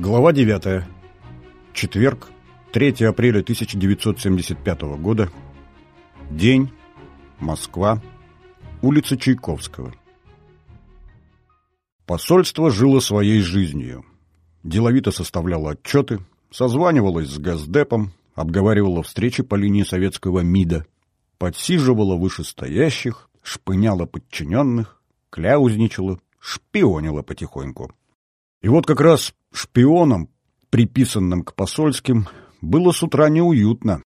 Глава 9. Четверг, 3 апреля 1975 года. День. Москва. Улица Чайковского. Посольство жило своей жизнью. Деловито составляло отчеты, созванивалось с Газдепом, обговаривало встречи по линии советского МИДа, подсиживало вышестоящих, шпыняло подчиненных, кляузничало, шпионило потихоньку. И вот как раз шпионам, приписанным к посольским, было с утра неуютно.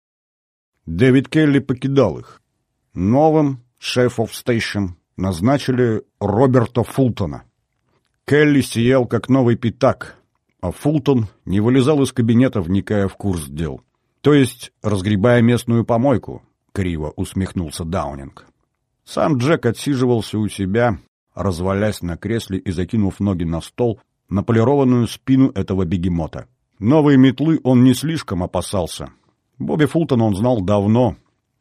Дэвид Келли покидал их. Новым шеф оф стейшн назначили Роберта Фултона. Келли сиял как новый пятак, а Фултон не вылезал из кабинета, вникая в курс дел. То есть, разгребая местную помойку, криво усмехнулся Даунинг. Сам Джек отсиживался у себя, развалясь на кресле и закинув ноги на стол, на полированную спину этого бегемота. Новые метлы он не слишком опасался. Бобби Фултона он знал давно.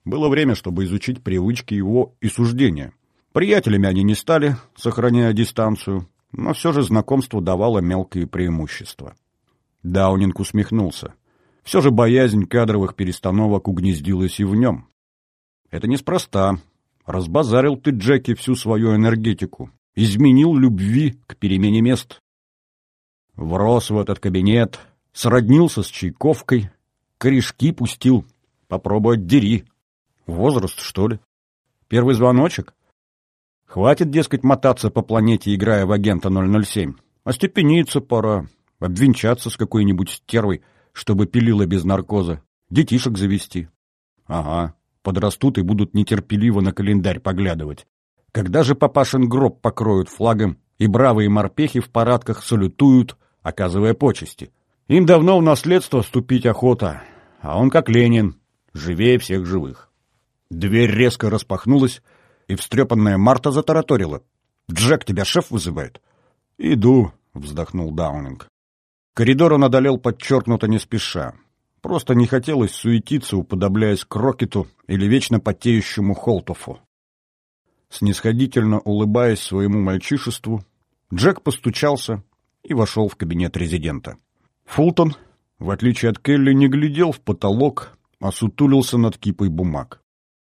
Было время, чтобы изучить привычки его и суждения. Приятелями они не стали, сохраняя дистанцию, но все же знакомство давало мелкие преимущества. Даунинг усмехнулся. Все же боязнь кадровых перестановок угнездилась и в нем. Это неспроста. Разбазарил ты, Джеки, всю свою энергетику. Изменил любви к перемене мест. Врос в этот кабинет, сроднился с Чайковкой, корешки пустил. Попробуй отдери. Возраст, что ли? Первый звоночек? Хватит, дескать, мотаться по планете, играя в агента 007. Остепениться пора, обвенчаться с какой-нибудь стервой, чтобы пилила без наркоза, детишек завести. Ага, подрастут и будут нетерпеливо на календарь поглядывать. Когда же папашин гроб покроют флагом, и бравые морпехи в парадках салютуют, оказывая почести. Им давно в наследство вступить охота, а он как Ленин, живее всех живых. Дверь резко распахнулась, и встрепанная Марта затараторила. «Джек, тебя шеф вызывает?» «Иду», — вздохнул Даунинг. Коридор он одолел подчеркнуто не спеша. Просто не хотелось суетиться, уподобляясь Крокету или вечно потеющему Холтофу. Снисходительно улыбаясь своему мальчишеству, Джек постучался, и вошел в кабинет резидента. Фултон, в отличие от Келли, не глядел в потолок, а сутулился над кипой бумаг.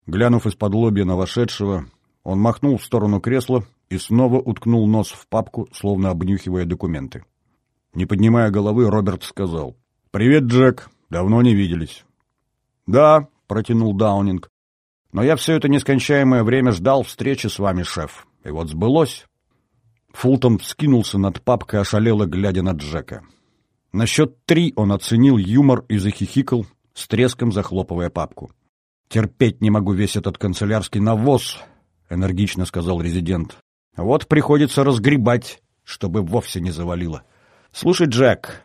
Глянув из-под лобья на вошедшего, он махнул в сторону кресла и снова уткнул нос в папку, словно обнюхивая документы. Не поднимая головы, Роберт сказал. «Привет, Джек. Давно не виделись». «Да», — протянул Даунинг. «Но я все это нескончаемое время ждал встречи с вами, шеф. И вот сбылось. Фултон вскинулся над папкой, ошалело глядя на Джека. На счет три он оценил юмор и захихикал, с треском захлопывая папку. «Терпеть не могу весь этот канцелярский навоз», — энергично сказал резидент. «Вот приходится разгребать, чтобы вовсе не завалило. Слушай, Джек...»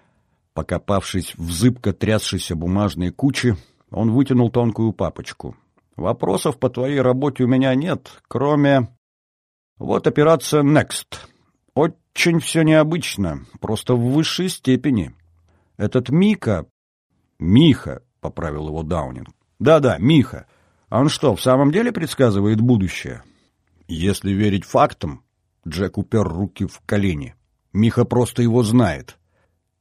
Покопавшись в зыбко трясшейся бумажной куче, он вытянул тонкую папочку. «Вопросов по твоей работе у меня нет, кроме...» «Вот операция «Next». Очень все необычно, просто в высшей степени. Этот Мика... Миха, поправил его Даунинг. Да-да, Миха. Он что, в самом деле предсказывает будущее? Если верить фактам, Джек упер руки в колени. Миха просто его знает.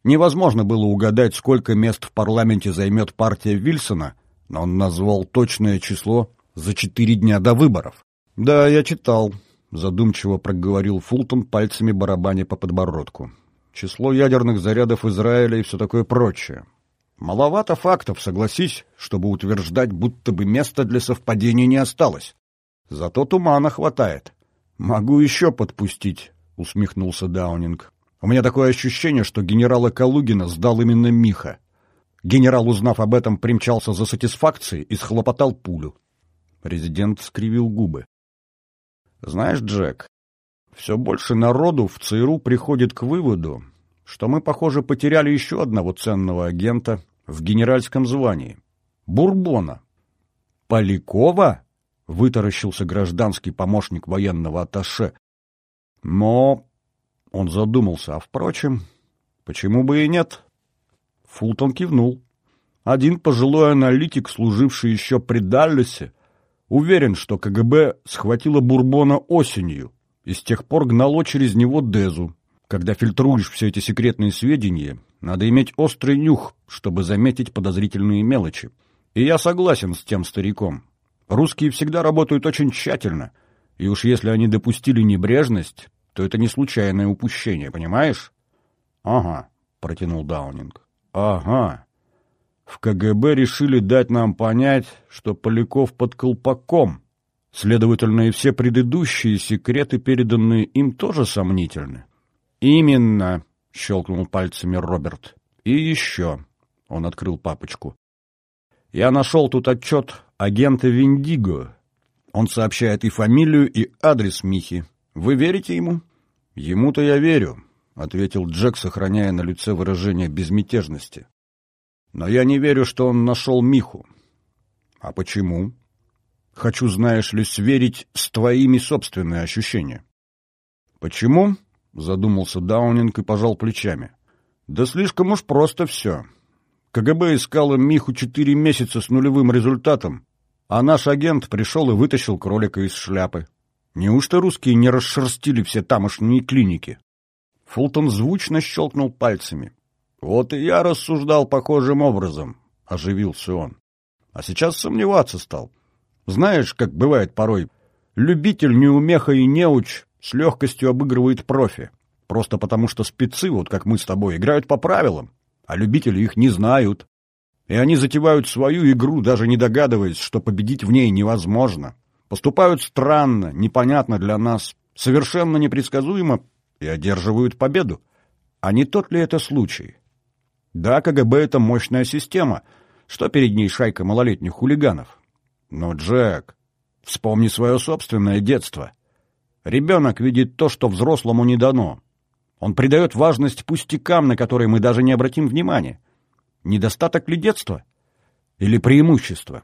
Невозможно было угадать, сколько мест в парламенте займет партия Вильсона, но он назвал точное число за четыре дня до выборов. Да, я читал, — задумчиво проговорил Фултон пальцами барабаня по подбородку. «Число ядерных зарядов Израиля и все такое прочее. Маловато фактов, согласись, чтобы утверждать, будто бы места для совпадений не осталось. Зато тумана хватает. Могу еще подпустить», — усмехнулся Даунинг. «У меня такое ощущение, что генерала Калугина сдал именно Миха. Генерал, узнав об этом, примчался за сатисфакцией и схлопотал пулю». Резидент скривил губы. Знаешь, Джек, все больше народу в ЦРУ приходит к выводу, что мы, похоже, потеряли еще одного ценного агента в генеральском звании. Бурбона. Полякова? Вытаращился гражданский помощник военного атташе. Но... Он задумался, а впрочем, почему бы и нет? Фултон кивнул. Один пожилой аналитик, служивший еще при Даллесе, Уверен, что КГБ схватило Бурбона осенью и с тех пор гнало через него Дезу. Когда фильтруешь все эти секретные сведения, Надо иметь острый нюх, чтобы заметить подозрительные мелочи. И я согласен с тем стариком. Русские всегда работают очень тщательно. И уж если они допустили небрежность, то это не случайное упущение, понимаешь? — Ага, — протянул Даунинг. — Ага. В КГБ решили дать нам понять, что Поляков под колпаком. Следовательно, и все предыдущие секреты, переданные им, тоже сомнительны. — Именно, — щелкнул пальцами Роберт. — И еще. Он открыл папочку. Я нашел тут отчет агента Виндиго. Он сообщает и фамилию, и адрес Михи. Вы верите ему? Ему-то я верю, — ответил Джек, сохраняя на лице выражение безмятежности. Но я не верю, что он нашел Миху. А почему? Хочу, знаешь ли, сверить с твоими собственными ощущениями. Почему? — задумался Даунинг и пожал плечами. Да слишком уж просто все. КГБ искало Миху четыре месяца с нулевым результатом, а наш агент пришел и вытащил кролика из шляпы. Неужто русские не расшерстили все тамошние клиники? Фултон звучно щелкнул пальцами. Вот и я рассуждал похожим образом, — оживился он. А сейчас сомневаться стал. Знаешь, как бывает порой, любитель, неумеха и неуч с легкостью обыгрывает профи. Просто потому, что спецы, вот как мы с тобой, играют по правилам а любители их не знают. И они затевают свою игру, даже не догадываясь, что победить в ней невозможно. Поступают странно, непонятно для нас, совершенно непредсказуемо и одерживают победу. А не тот ли это случай? Да, КГБ — это мощная система. Что перед ней шайка малолетних хулиганов? Но, Джек, вспомни свое собственное детство. Ребенок видит то, что взрослому не дано. Он придает важность пустякам, на которые мы даже не обратим внимания. Недостаток ли детства? Или преимущество?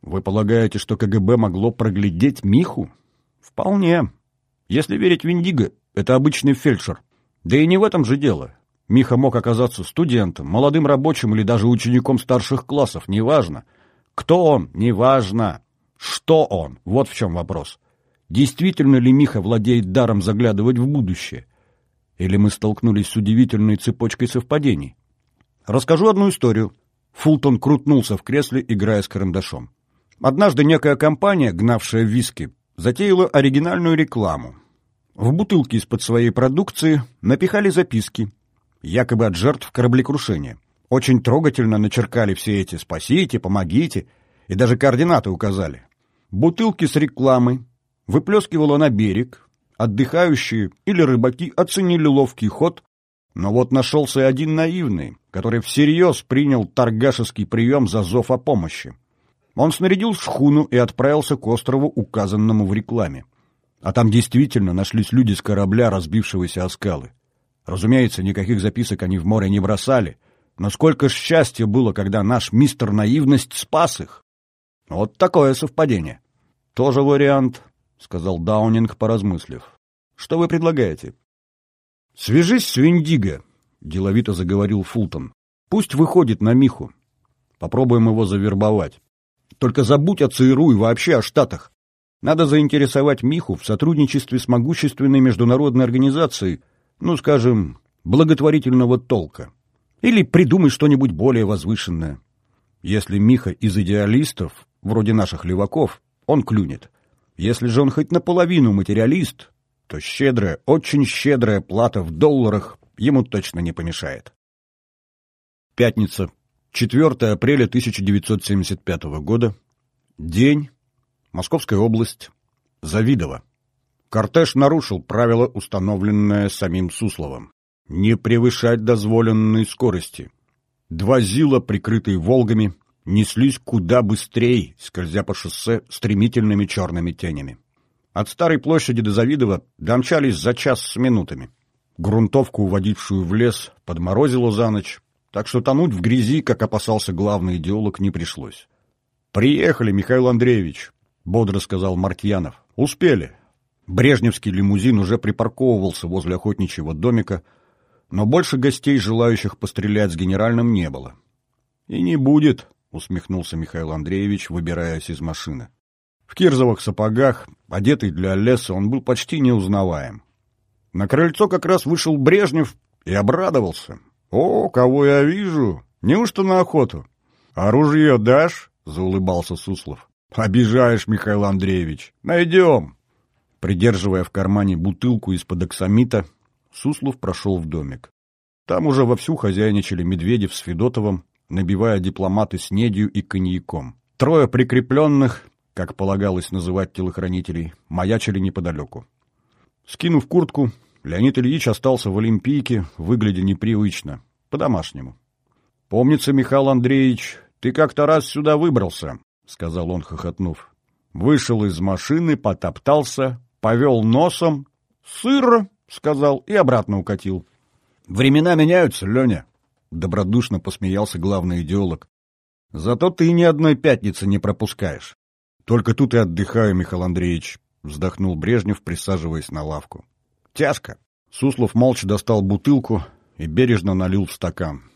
Вы полагаете, что КГБ могло проглядеть Миху? Вполне. Если верить Виндиго, это обычный фельдшер. Да и не в этом же дело. Миха мог оказаться студентом, молодым рабочим или даже учеником старших классов, неважно. Кто он? Неважно. Что он? Вот в чем вопрос. Действительно ли Миха владеет даром заглядывать в будущее? Или мы столкнулись с удивительной цепочкой совпадений? Расскажу одну историю. Фултон крутнулся в кресле, играя с карандашом. Однажды некая компания, гнавшая виски, затеяла оригинальную рекламу. В бутылки из-под своей продукции напихали записки, якобы от жертв кораблекрушения. Очень трогательно начеркали все эти «спасите», «помогите» и даже координаты указали. Бутылки с рекламой выплескивало на берег, Отдыхающие или рыбаки оценили ловкий ход, но вот нашелся один наивный, который всерьез принял торгашеский прием за зов о помощи. Он снарядил шхуну и отправился к острову, указанному в рекламе. А там действительно нашлись люди с корабля, разбившегося о скалы. Разумеется, никаких записок они в море не бросали, но сколько счастья было, когда наш мистер Наивность спас их. Вот такое совпадение. Тоже вариант, — сказал Даунинг, поразмыслив. Что вы предлагаете? Свяжись с Виндиго, деловито заговорил Фултон. Пусть выходит на Миху. Попробуем его завербовать. Только забудь о ЦРУ и вообще о Штатах. Надо заинтересовать Миху в сотрудничестве с могущественной международной организацией, ну, скажем, благотворительного толка. Или придумай что-нибудь более возвышенное. Если Миха из идеалистов, вроде наших леваков, он клюнет. Если же он хоть наполовину материалист, то щедрая, очень щедрая плата в долларах ему точно не помешает. Пятница, 4 апреля 1975 года. День. Московская область. Завидово. Кортеж нарушил правило, установленное самим Сусловым. Не превышать дозволенной скорости. Два ЗИЛа, прикрытые «Волгами», неслись куда быстрее, скользя по шоссе стремительными черными тенями. От Старой площади до Завидова домчались за час с минутами. Грунтовку, уводившую в лес, подморозило за ночь, так что тонуть в грязи, как опасался главный идеолог, не пришлось. «Приехали, Михаил Андреевич», — бодро сказал Мартьянов. «Успели». Брежневский лимузин уже припарковывался возле охотничьего домика, но больше гостей, желающих пострелять с генеральным, не было. «И не будет», — усмехнулся Михаил Андреевич, выбираясь из машины. В кирзовых сапогах, одетый для леса, он был почти неузнаваем. На крыльцо как раз вышел Брежнев и обрадовался. «О, кого я вижу! Неужто на охоту?» «Оружие дашь?» — заулыбался Суслов. «Обижаешь, Михаил Андреевич. Найдем!» Придерживая в кармане бутылку из-под оксамита, Суслов прошел в домик. Там уже вовсю хозяйничали Медведев с Федотовым, набивая дипломаты с недью и коньяком. Трое прикрепленных, как полагалось называть телохранителей, маячили неподалеку. Скинув куртку, Леонид Ильич остался в Олимпийке, выглядя непривычно, по-домашнему. «Помнится, Михаил Андреевич, ты как-то раз сюда выбрался», — сказал он, хохотнув. Вышел из машины, потоптался, повел носом. «Сыро!» — сказал и обратно укатил. «Времена меняются, Леня!» — добродушно посмеялся главный идеолог. «Зато ты ни одной пятницы не пропускаешь». «Только тут и отдыхаю, Михаил Андреевич», — вздохнул Брежнев, присаживаясь на лавку. «Тяжко». Суслов молча достал бутылку и бережно налил в стакан.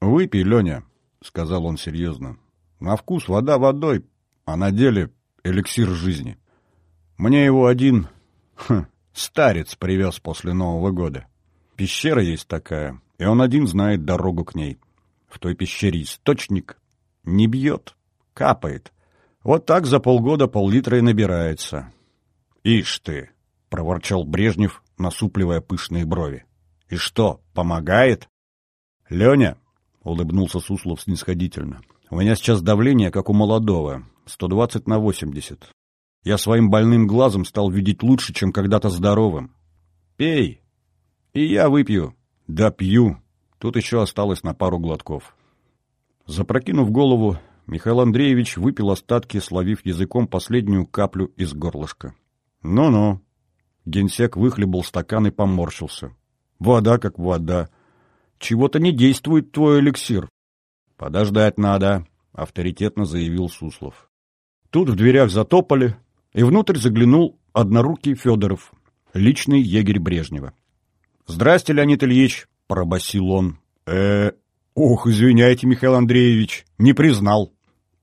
«Выпей, Леня», — сказал он серьезно. «На вкус вода водой, а на деле эликсир жизни. Мне его один хм, старец привез после Нового года. Пещера есть такая, и он один знает дорогу к ней. В той пещере источник не бьет, капает. Вот так за полгода пол-литра и набирается. Ишь ты, — проворчал Брежнев, насупливая пышные брови. «И что, помогает?» «Леня», — улыбнулся Суслов снисходительно, — «у меня сейчас давление, как у молодого, 120 на 80. Я своим больным глазом стал видеть лучше, чем когда-то здоровым. Пей, и я выпью. Да пью. Тут еще осталось на пару глотков». Запрокинув голову, Михаил Андреевич выпил остатки, словив языком последнюю каплю из горлышка. «Ну-ну», Генсек выхлебал стакан и поморщился. «Вода как вода. Чего-то не действует твой эликсир». «Подождать надо», — авторитетно заявил Суслов. Тут в дверях затопали, и внутрь заглянул однорукий Федоров, личный егерь Брежнева. «Здрасте, Леонид Ильич», — пробасил он. э ох, извиняйте, Михаил Андреевич, не признал».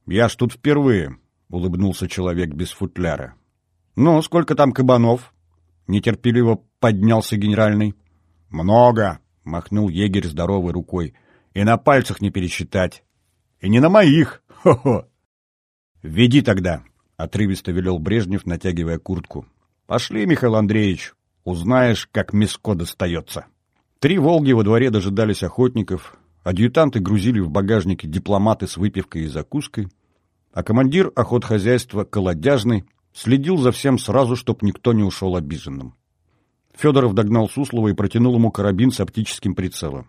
«Я ж тут впервые», — улыбнулся человек без футляра. «Ну, сколько там кабанов?» — нетерпеливо поднялся генеральный. «Много!» — махнул егерь здоровой рукой. «И на пальцах не пересчитать. И не на моих! Хо-хо!» «Веди тогда!» — отрывисто велел Брежнев, натягивая куртку. «Пошли, Михаил Андреевич, узнаешь, как мяско достается». Три «Волги» во дворе дожидались охотников, адъютанты грузили в багажнике дипломаты с выпивкой и закуской, а командир охотхозяйства «Колодяжный» Следил за всем сразу, чтоб никто не ушел обиженным. Федоров догнал Суслова и протянул ему карабин с оптическим прицелом.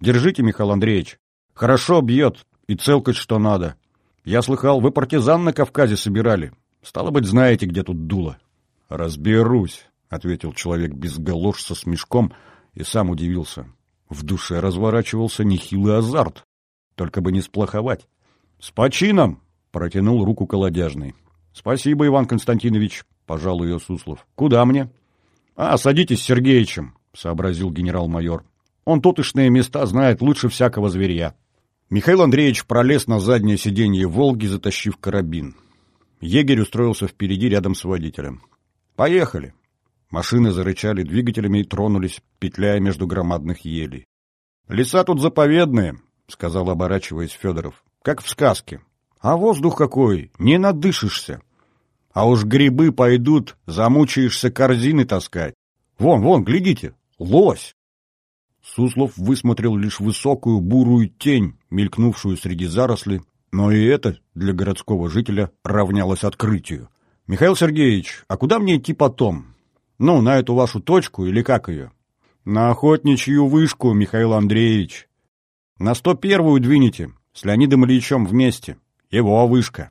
«Держите, Михаил Андреевич. Хорошо бьет, и целкать что надо. Я слыхал, вы партизан на Кавказе собирали. Стало быть, знаете, где тут дуло». «Разберусь», — ответил человек без галош со смешком и сам удивился. В душе разворачивался нехилый азарт. Только бы не сплоховать. «С почином!» — протянул руку колодяжный. — Спасибо, Иван Константинович, — пожал ее Суслов. — Куда мне? — А, садитесь с Сергеичем, — сообразил генерал-майор. — Он тутошные места знает лучше всякого зверя. Михаил Андреевич пролез на заднее сиденье «Волги», затащив карабин. Егерь устроился впереди рядом с водителем. «Поехали!» Машины зарычали двигателями и тронулись, петляя между громадных елей. «Леса тут заповедные», — сказал, оборачиваясь Федоров, — «как в сказке. А воздух какой, не надышишься. А уж грибы пойдут, замучаешься корзины таскать. Вон, вон, глядите, лось. Суслов высмотрел лишь высокую бурую тень, мелькнувшую среди зарослей, но и это для городского жителя равнялось открытию. «Михаил Сергеевич, а куда мне идти потом? Ну, на эту вашу точку или как ее?» «На охотничью вышку, Михаил Андреевич. На сто первую двинете, с Леонидом Ильичем вместе. Его вышка.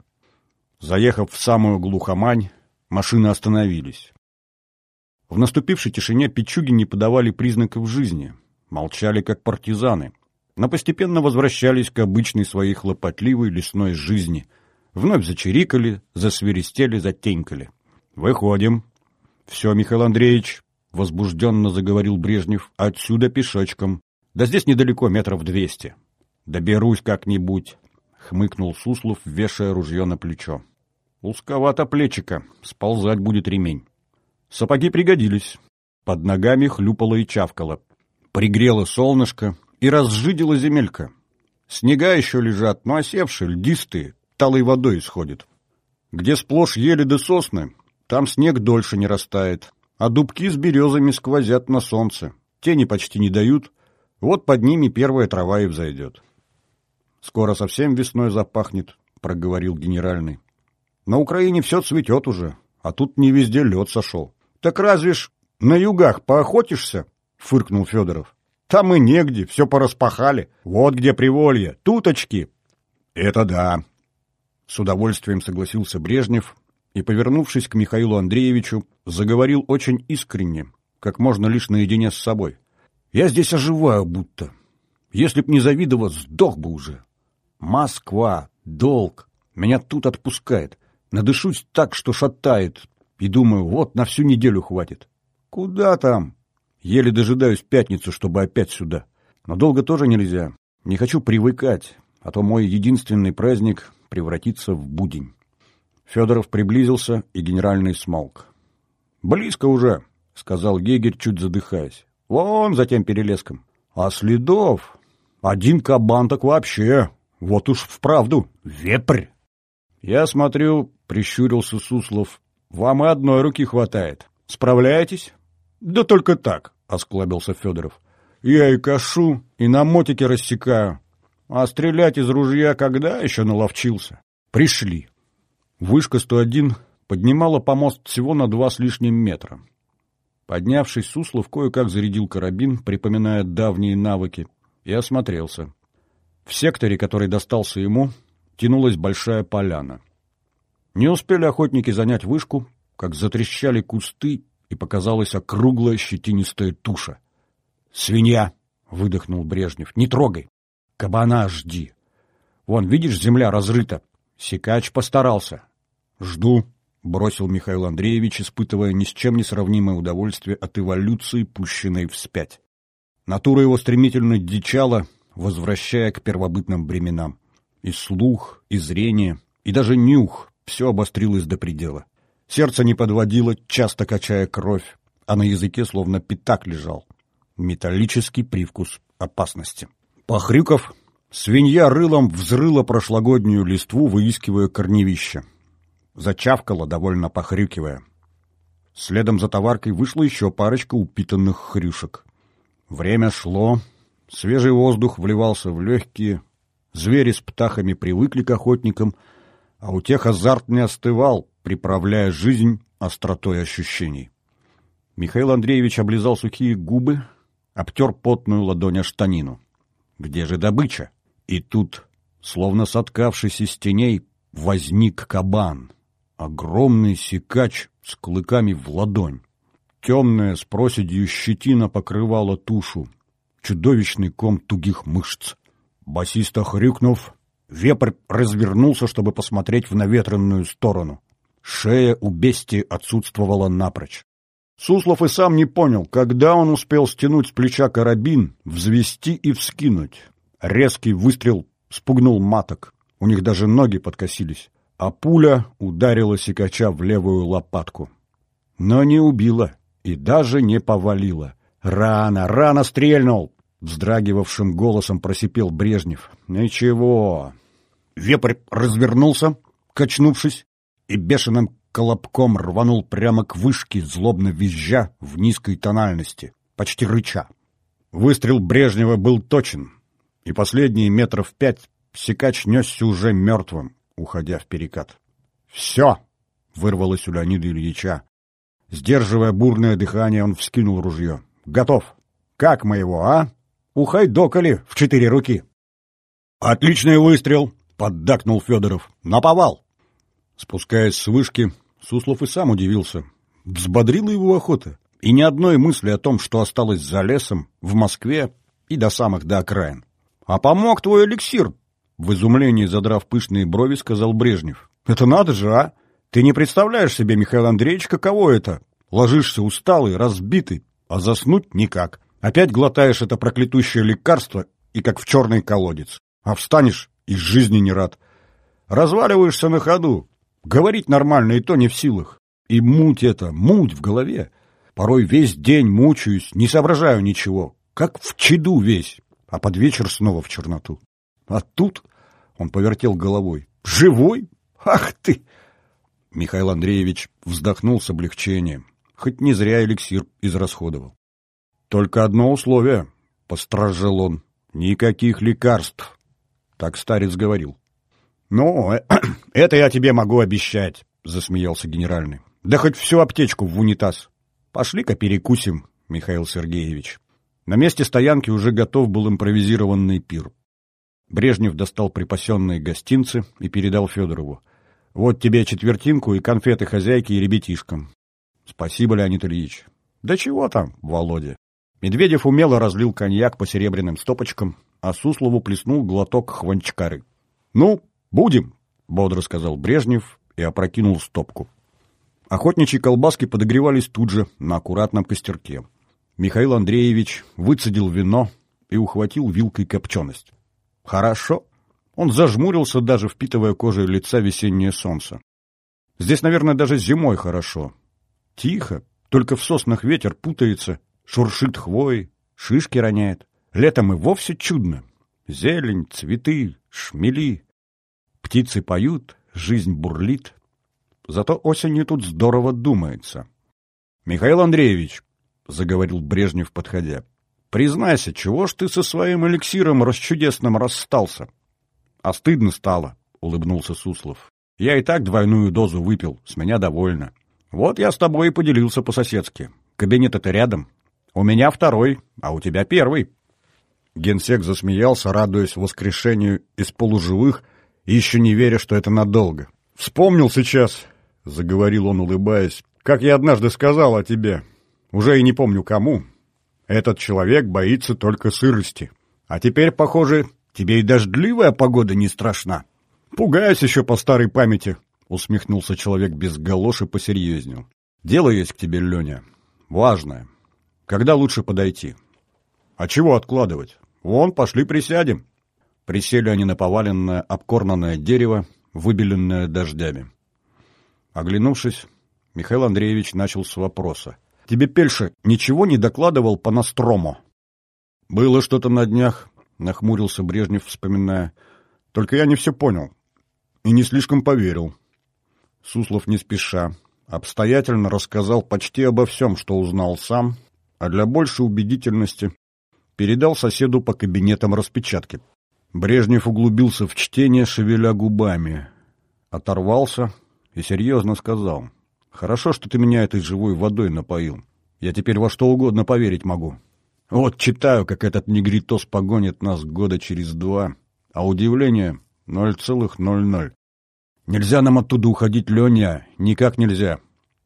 Заехав в самую глухомань, машины остановились. В наступившей тишине пичуги не подавали признаков жизни, молчали как партизаны, но постепенно возвращались к обычной своей хлопотливой лесной жизни. Вновь зачирикали, засверистели, затенькали. «Выходим». «Все, Михаил Андреевич», — возбужденно заговорил Брежнев, — «отсюда пешочком. Да здесь недалеко, метров двести. Доберусь как-нибудь. — хмыкнул Суслов, вешая ружье на плечо. «Узковато плечика, сползать будет ремень». Сапоги пригодились. Под ногами хлюпало и чавкало. Пригрело солнышко, и разжидила земелька. Снега еще лежат, но осевшие, льдистые, талой водой исходит. Где сплошь ели да сосны, там снег дольше не растает, а дубки с березами сквозят на солнце. Тени почти не дают, вот под ними первая трава и взойдет. «Скоро совсем весной запахнет», — проговорил генеральный. «На Украине все цветет уже, а тут не везде лед сошел». «Так разве ж на югах поохотишься?» — фыркнул Федоров. «Там и негде, все пораспахали. Вот где приволье, туточки». «Это да», — с удовольствием согласился Брежнев и, повернувшись к Михаилу Андреевичу, заговорил очень искренне, как можно лишь наедине с собой. «Я здесь оживаю будто. Если б не завидовал, сдох бы уже. Москва, долг, меня тут отпускает. Надышусь так, что шатает, и думаю, вот на всю неделю хватит. Куда там? Еле дожидаюсь пятницу, чтобы опять сюда. Но долго тоже нельзя. Не хочу привыкать, а то мой единственный праздник превратится в будень. Федоров приблизился, и генеральный смолк. «Близко уже», — сказал Гегерь, чуть задыхаясь. «Вон за тем перелеском. А следов? Один кабан так вообще. Вот уж вправду вепрь». «Я смотрю», — прищурился Суслов, — «вам и одной руки хватает. Справляетесь?» «Да только так», — осклабился Федоров. «Я и кашу, и на мотике рассекаю. А стрелять из ружья когда еще наловчился? Пришли». Вышка 101 поднимала помост всего на два с лишним метра. Поднявшись, Суслов кое-как зарядил карабин, припоминая давние навыки, и осмотрелся. В секторе, который достался ему, тянулась большая поляна. Не успели охотники занять вышку, как затрещали кусты, и показалась округлая щетинистая туша. «Свинья!» — выдохнул Брежнев. «Не трогай! Кабана жди! Вон, видишь, земля разрыта. Сикач постарался. «Жду», — бросил Михаил Андреевич, испытывая ни с чем не сравнимое удовольствие от эволюции, пущенной вспять. Натура его стремительно дичала, возвращая к первобытным временам. И слух, и зрение, и даже нюх — все обострилось до предела. Сердце не подводило, часто качая кровь, а на языке словно пятак лежал. Металлический привкус опасности. Похрюков, свинья рылом взрыла прошлогоднюю листву, выискивая корневища зачавкала, довольно похрюкивая. Следом за товаркой вышла еще парочка упитанных хрюшек. Время шло, свежий воздух вливался в легкие, звери с птахами привыкли к охотникам, а у тех азарт не остывал, приправляя жизнь остротой ощущений. Михаил Андреевич облизал сухие губы, обтер потную ладонь о штанину. Где же добыча? И тут, словно соткавшись из теней, возник кабан — Огромный секач с клыками в ладонь. Темная с проседью щетина покрывала тушу. Чудовищный ком тугих мышц. Басиста хрюкнув, вепрь развернулся, чтобы посмотреть в наветренную сторону. Шея у бестии отсутствовала напрочь. Суслов и сам не понял, когда он успел стянуть с плеча карабин, взвести и вскинуть. Резкий выстрел спугнул маток. У них даже ноги подкосились а пуля ударила Сикача в левую лопатку. Но не убила и даже не повалила. «Рано, рано стрельнул!» — вздрагивавшим голосом просипел Брежнев. «Ничего». Вепрь развернулся, качнувшись, и бешеным колобком рванул прямо к вышке, злобно визжа в низкой тональности, почти рыча. Выстрел Брежнева был точен, и последние метров пять Сикач несся уже мертвым, уходя в перекат. «Все!» — вырвалось у Леонида Ильича. Сдерживая бурное дыхание, он вскинул ружье. «Готов! Как мы его, а? Ухайдокали в четыре руки!» «Отличный выстрел!» — поддакнул Федоров. «Наповал!» Спускаясь с вышки, Суслов и сам удивился. Взбодрила его охота. И ни одной мысли о том, что осталось за лесом, в Москве и до самых до окраин. «А помог твой эликсир!» В изумлении, задрав пышные брови, сказал Брежнев. «Это надо же, а! Ты не представляешь себе, Михаил Андреевич, каково это? Ложишься усталый, разбитый, а заснуть никак. Опять глотаешь это проклятущее лекарство и как в черный колодец. А встанешь и жизни не рад. Разваливаешься на ходу. Говорить нормально и то не в силах. И муть это, муть в голове. Порой весь день мучаюсь, не соображаю ничего. Как в чаду весь. а под вечер снова в черноту. А тут он повертел головой. «Живой? Ах ты!» Михаил Андреевич вздохнул с облегчением, хоть не зря эликсир израсходовал. «Только одно условие», — постражжал он, — «никаких лекарств». Так старец говорил. «Ну, э, это я тебе могу обещать», — засмеялся генеральный. «Да хоть всю аптечку в унитаз. Пошли-ка перекусим, Михаил Сергеевич». На месте стоянки уже готов был импровизированный пир. Брежнев достал припасенные гостинцы и передал Федорову. «Вот тебе четвертинку и конфеты хозяйке и ребятишкам». «Спасибо, Леонид Ильич». «Да чего там, Володя?» Медведев умело разлил коньяк по серебряным стопочкам, а Суслову плеснул глоток хванчкары. «Ну, будем», — бодро сказал Брежнев и опрокинул стопку. Охотничьи колбаски подогревались тут же, на аккуратном костерке. Михаил Андреевич выцедил вино и ухватил вилкой копченость. Хорошо. Он зажмурился, даже впитывая кожей лица весеннее солнце. Здесь, наверное, даже зимой хорошо. Тихо, только в соснах ветер путается, шуршит хвоей, шишки роняет. Летом и вовсе чудно. Зелень, цветы, шмели. Птицы поют, жизнь бурлит. Зато осенью тут здорово думается. Михаил Андреевич, — заговорил Брежнев, подходя. — Признайся, чего ж ты со своим эликсиром расчудесным расстался? — А стыдно стало, — улыбнулся Суслов. — Я и так двойную дозу выпил, с меня довольно. Вот я с тобой и поделился по-соседски. Кабинет это рядом. У меня второй, а у тебя первый. Генсек засмеялся, радуясь воскрешению из полуживых и еще не веря, что это надолго. — Вспомнил сейчас, — заговорил он, улыбаясь, — как я однажды сказал о тебе уже и не помню кому. Этот человек боится только сырости. А теперь, похоже, тебе и дождливая погода не страшна. Пугаюсь еще по старой памяти, усмехнулся человек без галоши посерьезнел. Дело есть к тебе, Леня. Важное. Когда лучше подойти? А чего откладывать? Вон, пошли присядем. Присели они на поваленное обкорнанное дерево, выбеленное дождями. Оглянувшись, Михаил Андреевич начал с вопроса. Тебе Пельша ничего не докладывал по Настрому? Было что-то на днях, нахмурился Брежнев, вспоминая. Только я не все понял и не слишком поверил. Суслов не спеша, обстоятельно рассказал почти обо всем, что узнал сам, а для большей убедительности передал соседу по кабинетам распечатки. Брежнев углубился в чтение, шевеля губами. Оторвался и серьезно сказал — Хорошо, что ты меня этой живой водой напоил. Я теперь во что угодно поверить могу. Вот читаю, как этот негритос погонит нас года через два, а удивление — 0,00. Нельзя нам оттуда уходить, Леня, никак нельзя.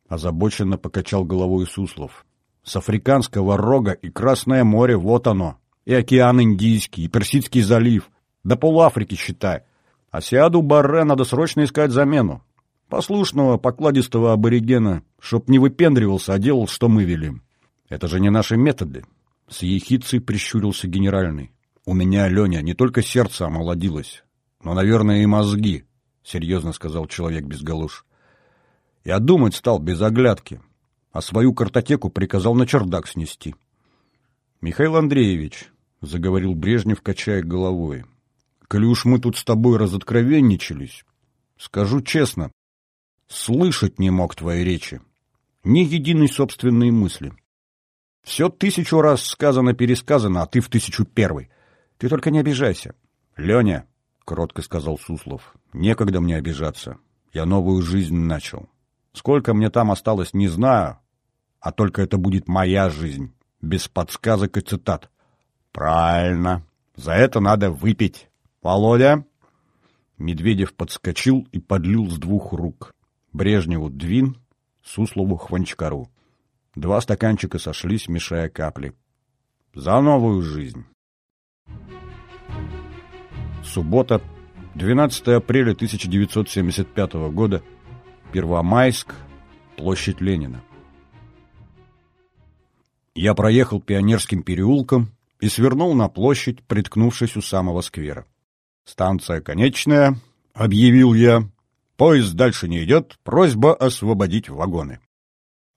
Озабоченно покачал головой Суслов. С африканского рога и Красное море, вот оно. И океан Индийский, и Персидский залив. До полуафрики, считай. А Сиаду Барре надо срочно искать замену. Послушного, покладистого аборигена, чтоб не выпендривался, а делал, что мы велим. Это же не наши методы. С ехицей прищурился генеральный. У меня, Леня, не только сердце омолодилось, но, наверное, и мозги, — серьезно сказал человек без галуш. Я думать стал без оглядки, а свою картотеку приказал на чердак снести. Михаил Андреевич, — заговорил Брежнев, качая головой, — уж мы тут с тобой разоткровенничались, скажу честно, Слышать не мог твоей речи. Ни единой собственной мысли. Все тысячу раз сказано-пересказано, а ты в тысячу первый. Ты только не обижайся. Леня, — кротко сказал Суслов, — некогда мне обижаться. Я новую жизнь начал. Сколько мне там осталось, не знаю, а только это будет моя жизнь, без подсказок и цитат. Правильно. За это надо выпить. Володя? Медведев подскочил и подлил с двух рук. Брежневу Двин, Суслову Хванчкару. Два стаканчика сошлись, мешая капли. За новую жизнь. Суббота, 12 апреля 1975 года, Первомайск, площадь Ленина. Я проехал Пионерским переулком и свернул на площадь, приткнувшись у самого сквера. «Станция конечная», — объявил я, Поезд дальше не идет, просьба освободить вагоны.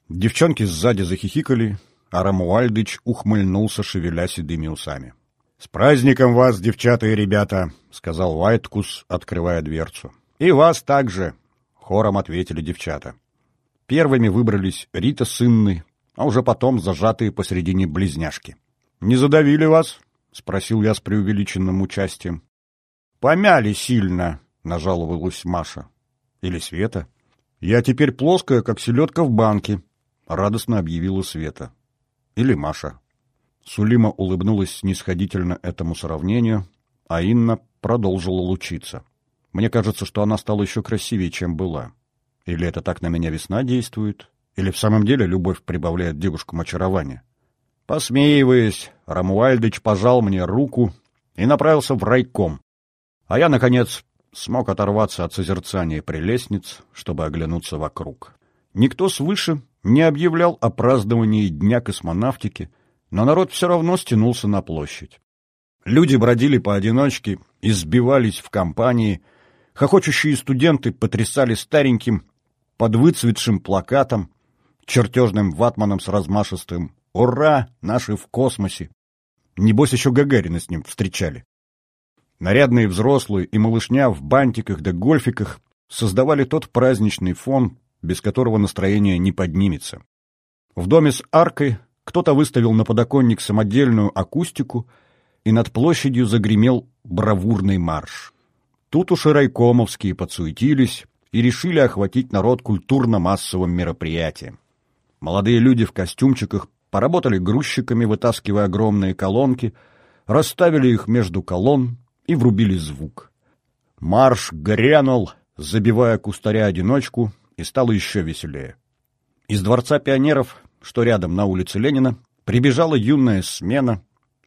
Девчонки сзади захихикали, а Рамуальдыч ухмыльнулся, шевеля седыми усами. «С праздником вас, девчата и ребята!» — сказал Уайткус, открывая дверцу. «И вас также!» — хором ответили девчата. Первыми выбрались Рита с Инной, а уже потом зажатые посередине близняшки. «Не задавили вас?» — спросил я с преувеличенным участием. «Помяли сильно», — нажаловалась Маша. «Или Света?» «Я теперь плоская, как селедка в банке», — радостно объявила Света. «Или Маша». Сулима улыбнулась снисходительно этому сравнению, а Инна продолжила лучиться. Мне кажется, что она стала еще красивее, чем была. Или это так на меня весна действует, или в самом деле любовь прибавляет девушкам очарования. Посмеиваясь, Рамуальдыч пожал мне руку и направился в райком. А я, наконец, смог оторваться от созерцания прелестниц, чтобы оглянуться вокруг. Никто свыше не объявлял о праздновании Дня космонавтики, но народ все равно стянулся на площадь. Люди бродили поодиночке, избивались в компании, хохочущие студенты потрясали стареньким, подвыцветшим плакатом, чертежным ватманом с размашистым «Ура! Наши в космосе!» Небось, еще Гагарина с ним встречали. Нарядные взрослые и малышня в бантиках да гольфиках создавали тот праздничный фон, без которого настроение не поднимется. В доме с аркой кто-то выставил на подоконник самодельную акустику, и над площадью загремел бравурный марш. Тут уж и райкомовские подсуетились и решили охватить народ культурно-массовым мероприятием. Молодые люди в костюмчиках поработали грузчиками, вытаскивая огромные колонки, расставили их между колонн и врубили звук. Марш грянул, забивая кустаря-одиночку, и стало еще веселее. Из Дворца пионеров что рядом на улице Ленина, прибежала юная смена,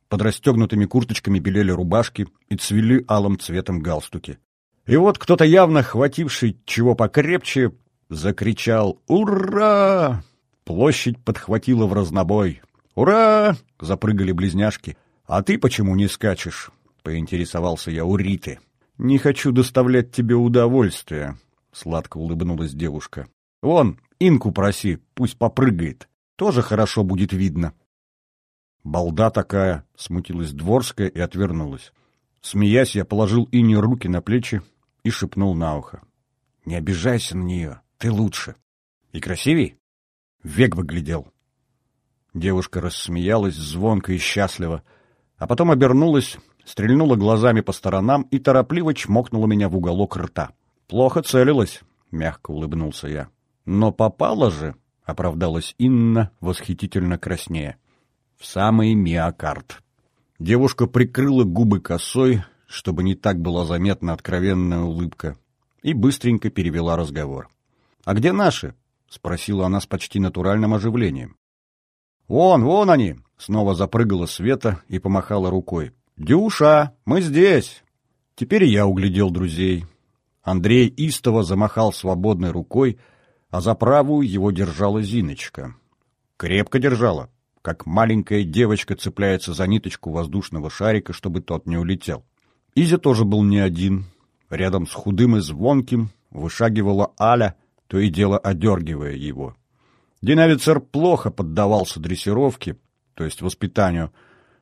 под расстегнутыми курточками белели рубашки и цвели алым цветом галстуки. И вот кто-то, явно хвативший чего покрепче, закричал «Ура!». Площадь подхватила в разнобой. «Ура!» — запрыгали близняшки. «А ты почему не скачешь?» — поинтересовался я у Риты. «Не хочу доставлять тебе удовольствие», — сладко улыбнулась девушка. «Вон, Инку проси, пусть попрыгает» тоже хорошо будет видно. Балда такая, смутилась Дворская и отвернулась. Смеясь, я положил Ине руки на плечи и шепнул на ухо. Не обижайся на нее, ты лучше. И красивей? Век выглядел. Девушка рассмеялась звонко и счастливо, а потом обернулась, стрельнула глазами по сторонам и торопливо чмокнула меня в уголок рта. «Плохо целилась», — мягко улыбнулся я. «Но попала же», — оправдалась Инна, восхитительно краснея. «В самый миокард». Девушка прикрыла губы косой, чтобы не так была заметна откровенная улыбка, и быстренько перевела разговор. «А где наши?» — спросила она с почти натуральным оживлением. «Вон, вон они!» — снова запрыгала Света и помахала рукой. «Дюша, мы здесь!» Теперь я углядел друзей. Андрей истово замахал свободной рукой, а за правую его держала Зиночка. Крепко держала, как маленькая девочка цепляется за ниточку воздушного шарика, чтобы тот не улетел. Изя тоже был не один. Рядом с худым и звонким вышагивала Аля, то и дело одергивая его. Динавицер плохо поддавался дрессировке, то есть воспитанию,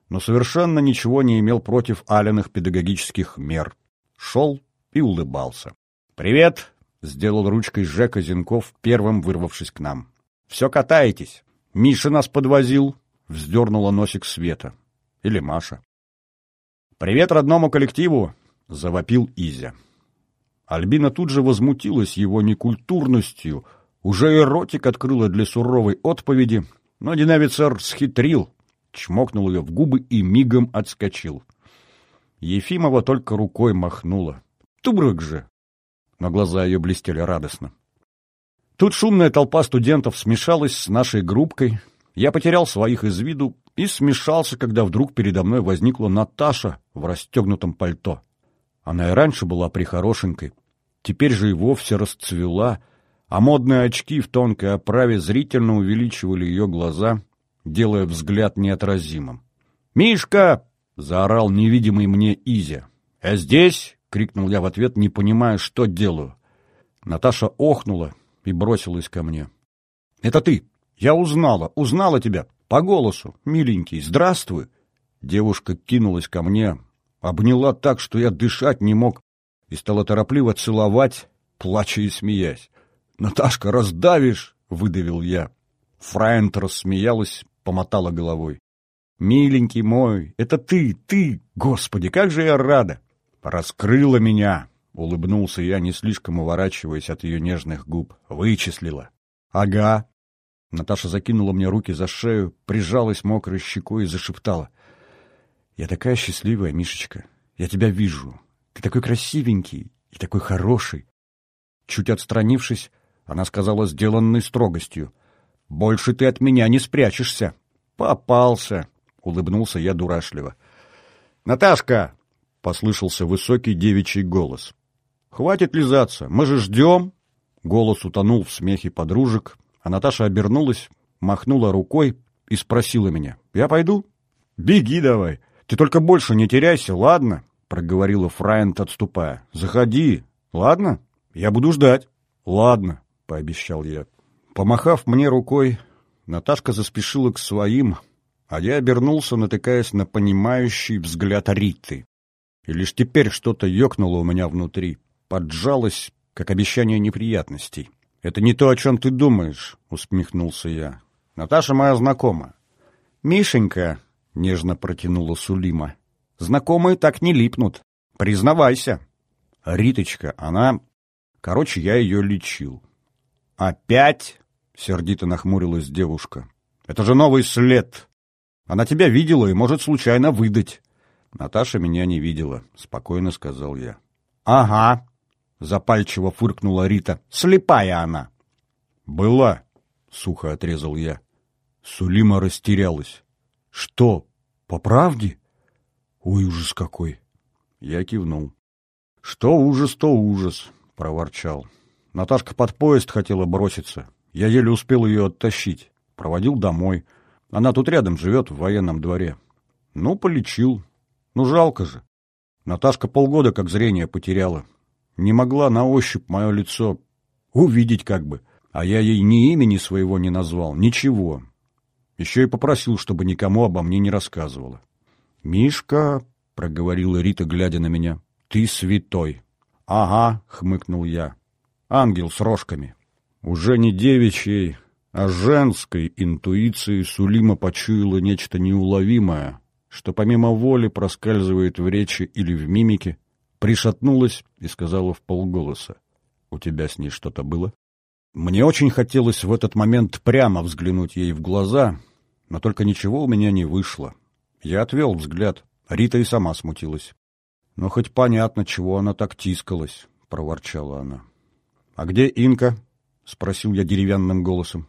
но совершенно ничего не имел против Аляных педагогических мер. Шел и улыбался. «Привет!» — сделал ручкой Жека Зинков, первым вырвавшись к нам. «Все катаетесь. Миша нас подвозил», — вздернула носик Света. Или Маша. «Привет родному коллективу!» — завопил Изя. Альбина тут же возмутилась его некультурностью, уже и ротик открыла для суровой отповеди, но динавицер схитрил, чмокнул ее в губы и мигом отскочил. Ефимова только рукой махнула. Тубрык же! но глаза ее блестели радостно. Тут шумная толпа студентов смешалась с нашей группкой. Я потерял своих из виду и смешался, когда вдруг передо мной возникла Наташа в расстегнутом пальто. Она и раньше была прихорошенькой, теперь же и вовсе расцвела, а модные очки в тонкой оправе зрительно увеличивали ее глаза, делая взгляд неотразимым. «Мишка!» — заорал невидимый мне Изя. «А здесь?» — крикнул я в ответ, не понимая, что делаю. Наташа охнула и бросилась ко мне. — Это ты! Я узнала, узнала тебя! По голосу, миленький, здравствуй! Девушка кинулась ко мне, обняла так, что я дышать не мог, и стала торопливо целовать, плача и смеясь. «Наташка, раздавишь!» — выдавил я. Фрайнт рассмеялась, помотала головой. «Миленький мой, это ты, ты! Господи, как же я рада!» «Раскрыла меня!» — улыбнулся я, не слишком уворачиваясь от ее нежных губ. «Вычислила!» «Ага!» Наташа закинула мне руки за шею, прижалась мокрой щекой и зашептала. «Я такая счастливая, Мишечка. Я тебя вижу. Ты такой красивенький и такой хороший». Чуть отстранившись, она сказала сделанной строгостью. «Больше ты от меня не спрячешься». «Попался», — улыбнулся я дурашливо. «Наташка!» — послышался высокий девичий голос. «Хватит лизаться, мы же ждем!» Голос утонул в смехе подружек, а Наташа обернулась, махнула рукой и спросила меня. «Я пойду?» «Беги давай! Ты только больше не теряйся, ладно?» — проговорила Фрайнт, отступая. «Заходи, ладно? Я буду ждать». «Ладно», пообещал я. Помахав мне рукой, Наташка заспешила к своим, а я обернулся, натыкаясь на понимающий взгляд Риты. И лишь теперь что-то ёкнуло у меня внутри, поджалось, как обещание неприятностей. «Это не то, о чем ты думаешь», — усмехнулся я. «Наташа моя знакомая». «Мишенька», — нежно протянула Сулима, — «знакомые так не липнут. Признавайся». Риточка, она... Короче, я ее лечил. «Опять?» — сердито нахмурилась девушка. «Это же новый след. Она тебя видела и может случайно выдать». «Наташа меня не видела», — спокойно сказал я. «Ага», — запальчиво фыркнула Рита. «Слепая она». «Была», — сухо отрезал я. Сулима растерялась. «Что, по правде?» «Ой, ужас какой!» Я кивнул. «Что ужас, то ужас», — проворчал. Наташка под поезд хотела броситься. Я еле успел ее оттащить. Проводил домой. Она тут рядом живет, в военном дворе. Ну, полечил. Ну, жалко же. Наташка полгода как зрение потеряла. Не могла на ощупь мое лицо увидеть как бы. А я ей ни имени своего не назвал, ничего. Еще и попросил, чтобы никому обо мне не рассказывала. «Мишка», — проговорила Рита, глядя на меня, — «ты святой». «Ага», — хмыкнул я, ангел с рожками. Уже не девичьей, а женской интуиции Сулима почуяла нечто неуловимое, что помимо воли проскальзывает в речи или в мимике, пришатнулась и сказала в полголоса. «У тебя с ней что-то было?» Мне очень хотелось в этот момент прямо взглянуть ей в глаза, но только ничего у меня не вышло. Я отвел взгляд. Рита и сама смутилась. «Но хоть понятно, чего она так тискалась», — проворчала она. «А где Инка?» — спросил я деревянным голосом.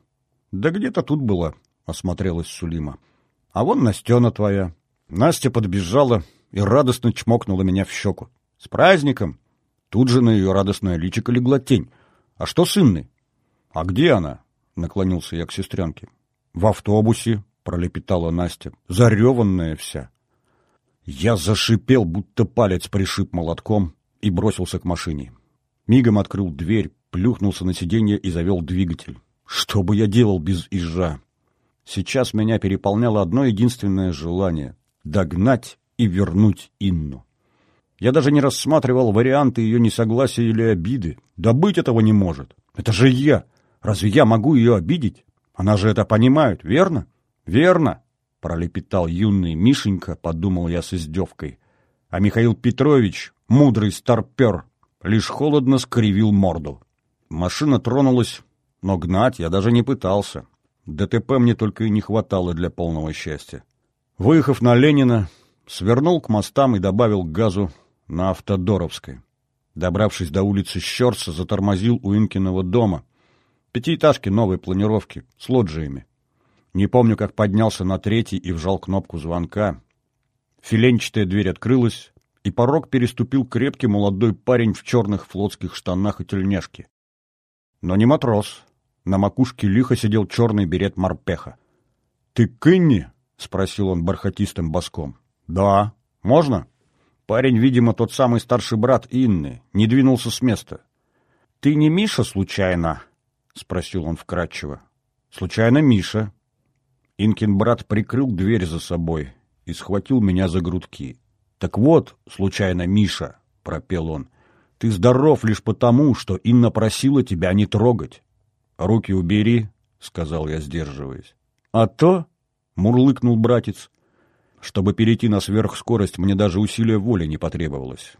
«Да где-то тут была», — осмотрелась Сулима. «А вон Настена твоя». Настя подбежала и радостно чмокнула меня в щеку. «С праздником!» Тут же на ее радостное личико легла тень. «А что с Инной?» «А где она?» — наклонился я к сестренке. «В автобусе», — пролепетала Настя, — зареванная вся. Я зашипел, будто палец пришиб молотком, и бросился к машине. Мигом открыл дверь, плюхнулся на сиденье и завел двигатель. Что бы я делал без ижа? Сейчас меня переполняло одно единственное желание — догнать и вернуть Инну. Я даже не рассматривал варианты ее несогласия или обиды. Да быть этого не может. Это же я. Разве я могу ее обидеть? Она же это понимает, верно? Верно, пролепетал юный Мишенька, подумал я с издевкой. А Михаил Петрович, мудрый старпер, лишь холодно скривил морду. Машина тронулась, но гнать я даже не пытался. ДТП мне только и не хватало для полного счастья. Выехав на Ленина, свернул к мостам и добавил газу на Автодоровской. Добравшись до улицы Щерса, затормозил у Инкиного дома. Пятиэтажки новой планировки, с лоджиями. Не помню, как поднялся на третий и вжал кнопку звонка. Филенчатая дверь открылась, и порог переступил крепкий молодой парень в черных флотских штанах и тельняшке. Но не матрос. На макушке лихо сидел черный берет морпеха. — Ты Кынни? — спросил он бархатистым боском. — Да. Можно? Парень, видимо, тот самый старший брат Инны, не двинулся с места. — Ты не Миша, случайно? — спросил он вкратчиво. — Случайно Миша. Инкин брат прикрыл дверь за собой, и схватил меня за грудки. «Так вот, случайно, Миша», — пропел он, — «ты здоров лишь потому, что Инна просила тебя не трогать». «Руки убери», — сказал я, сдерживаясь. «А то», — мурлыкнул братец, — «чтобы перейти на сверхскорость, мне даже усилия воли не потребовалось».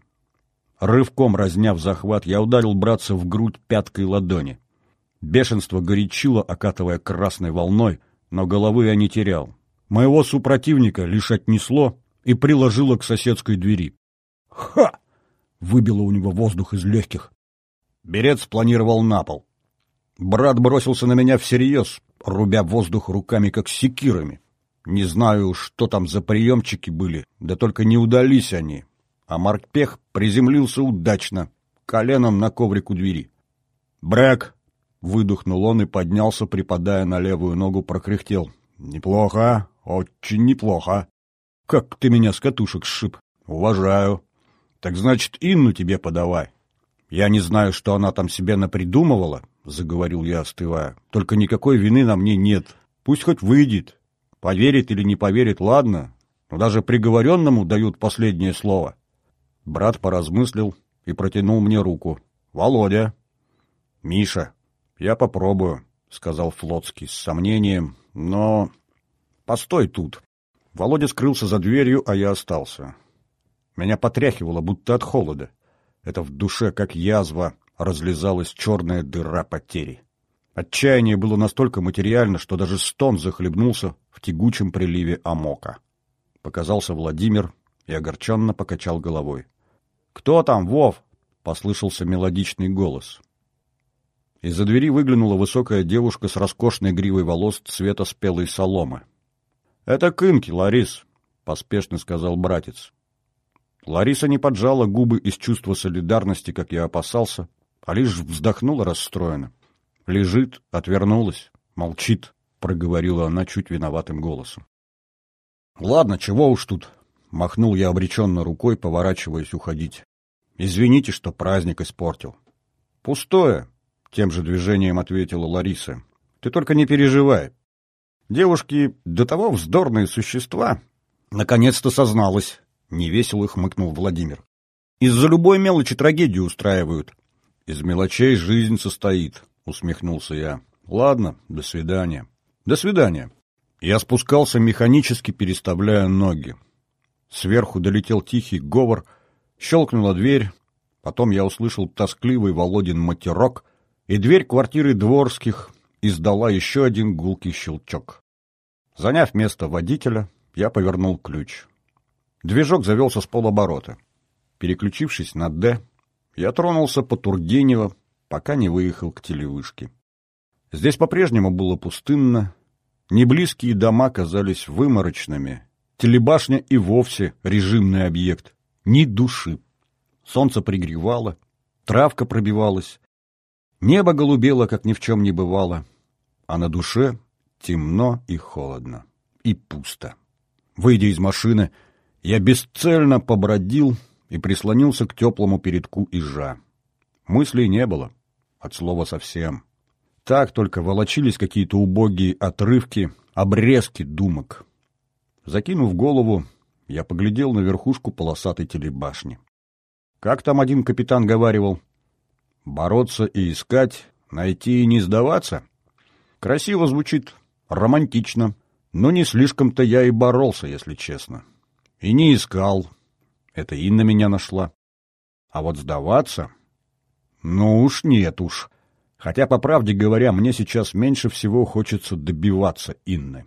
Рывком разняв захват, я ударил братца в грудь пяткой ладони. Бешенство горячило, окатывая красной волной, но головы я не терял. Моего супротивника лишь отнесло и приложило к соседской двери. «Ха!» — выбило у него воздух из легких. Берет спланировал на пол. Брат бросился на меня всерьез, рубя воздух руками, как секирами. Не знаю, что там за приемчики были, да только не удались они, а Маркпех приземлился удачно, коленом на коврик у двери. «Брэк!» — выдохнул он и поднялся, припадая на левую ногу, прокряхтел. «Неплохо, очень неплохо. Как ты меня с катушек сшиб? Уважаю. Так значит, Инну тебе подавай. Я не знаю, что она там себе напридумывала, — заговорил я, остывая. Только никакой вины на мне нет. Пусть хоть выйдет. Поверит или не поверит, ладно. Но даже приговоренному дают последнее слово. Брат поразмыслил и протянул мне руку. «Володя!» «Миша!» «Я попробую», — сказал Флотский с сомнением, «но...» «Постой тут!» Володя скрылся за дверью, а я остался. Меня потряхивало, будто от холода. Это в душе, как язва, разлезалась черная дыра потери. Отчаяние было настолько материально, что даже стон захлебнулся в тягучем приливе амока. Показался Владимир и огорченно покачал головой. «Кто там, Вов?» — послышался мелодичный голос. Из-за двери выглянула высокая девушка с роскошной гривой волос цвета спелой соломы. «Это Кынки, Ларис», — поспешно сказал братец. Лариса не поджала губы из чувства солидарности, как я опасался, а лишь вздохнула расстроенно. Лежит, отвернулась, молчит, — проговорила она чуть виноватым голосом. «Ладно, чего уж тут», — махнул я обреченно рукой, поворачиваясь уходить. «Извините, что праздник испортил». «Пустое», — тем же движением ответила Лариса. «Ты только не переживай. Девушки до того вздорные существа. Наконец-то созналась. Невесело хмыкнул Владимир. Из-за любой мелочи трагедию устраивают. Из мелочей жизнь состоит, усмехнулся я. Ладно, до свидания. До свидания. Я спускался механически, переставляя ноги. Сверху долетел тихий говор, щелкнула дверь, потом я услышал тоскливый Володин матерок, и дверь квартиры Дворских издала еще один гулкий щелчок. Заняв место водителя, я повернул ключ. Движок завелся с полоборота. Переключившись на «Д», я тронулся по Тургенева, пока не выехал к телевышке. Здесь по-прежнему было пустынно, неблизкие дома казались выморочными, телебашня и вовсе режимный объект, ни души. Солнце пригревало, травка пробивалась, небо голубело, как ни в чем не бывало, а на душе темно и холодно. И пусто. Выйдя из машины, я бесцельно побродил и прислонился к теплому передку ижа. Мыслей не было, от слова совсем. Так только волочились какие-то убогие отрывки, обрезки думок. Закинув голову, я поглядел на верхушку полосатой телебашни. Как там один капитан говаривал? Бороться и искать, найти и не сдаваться? Красиво звучит, романтично, но не слишком-то я и боролся, если честно. И не искал. Это Инна меня нашла. А вот сдаваться... Ну уж нет уж. Хотя, по правде говоря, мне сейчас меньше всего хочется добиваться Инны.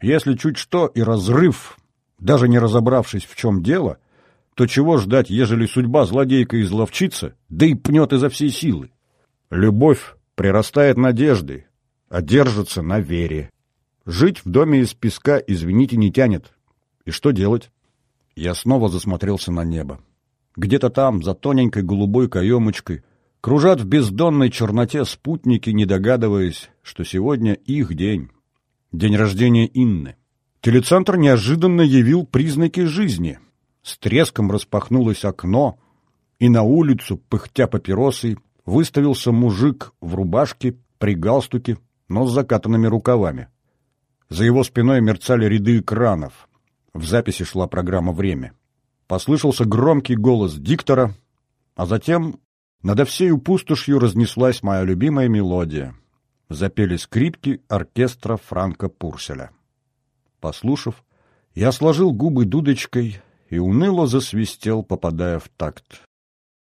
Если чуть что и разрыв, даже не разобравшись, в чем дело, то чего ждать, ежели судьба злодейка изловчится, да и пнет изо всей силы? Любовь прирастает надеждой, а держится на вере. Жить в доме из песка, извините, не тянет. И что делать? Я снова засмотрелся на небо. Где-то там, за тоненькой голубой каемочкой, кружат в бездонной черноте спутники, не догадываясь, что сегодня их день. День рождения Инны. Телецентр неожиданно явил признаки жизни. С треском распахнулось окно, и на улицу, пыхтя папиросой, выставился мужик в рубашке, при галстуке, но с закатанными рукавами. За его спиной мерцали ряды экранов. В записи шла программа «Время». Послышался громкий голос диктора, а затем надо всею пустошью разнеслась моя любимая мелодия. Запели скрипки оркестра Франка Пурселя. Послушав, я сложил губы дудочкой и уныло засвистел, попадая в такт.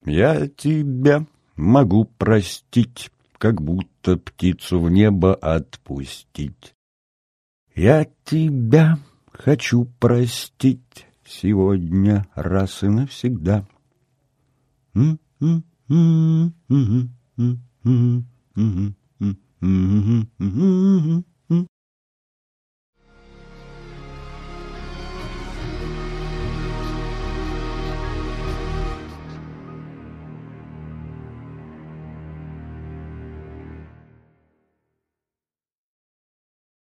«Я тебя могу простить, как будто птицу в небо отпустить. Я тебя хочу простить сегодня раз и навсегда». Mm-hmm.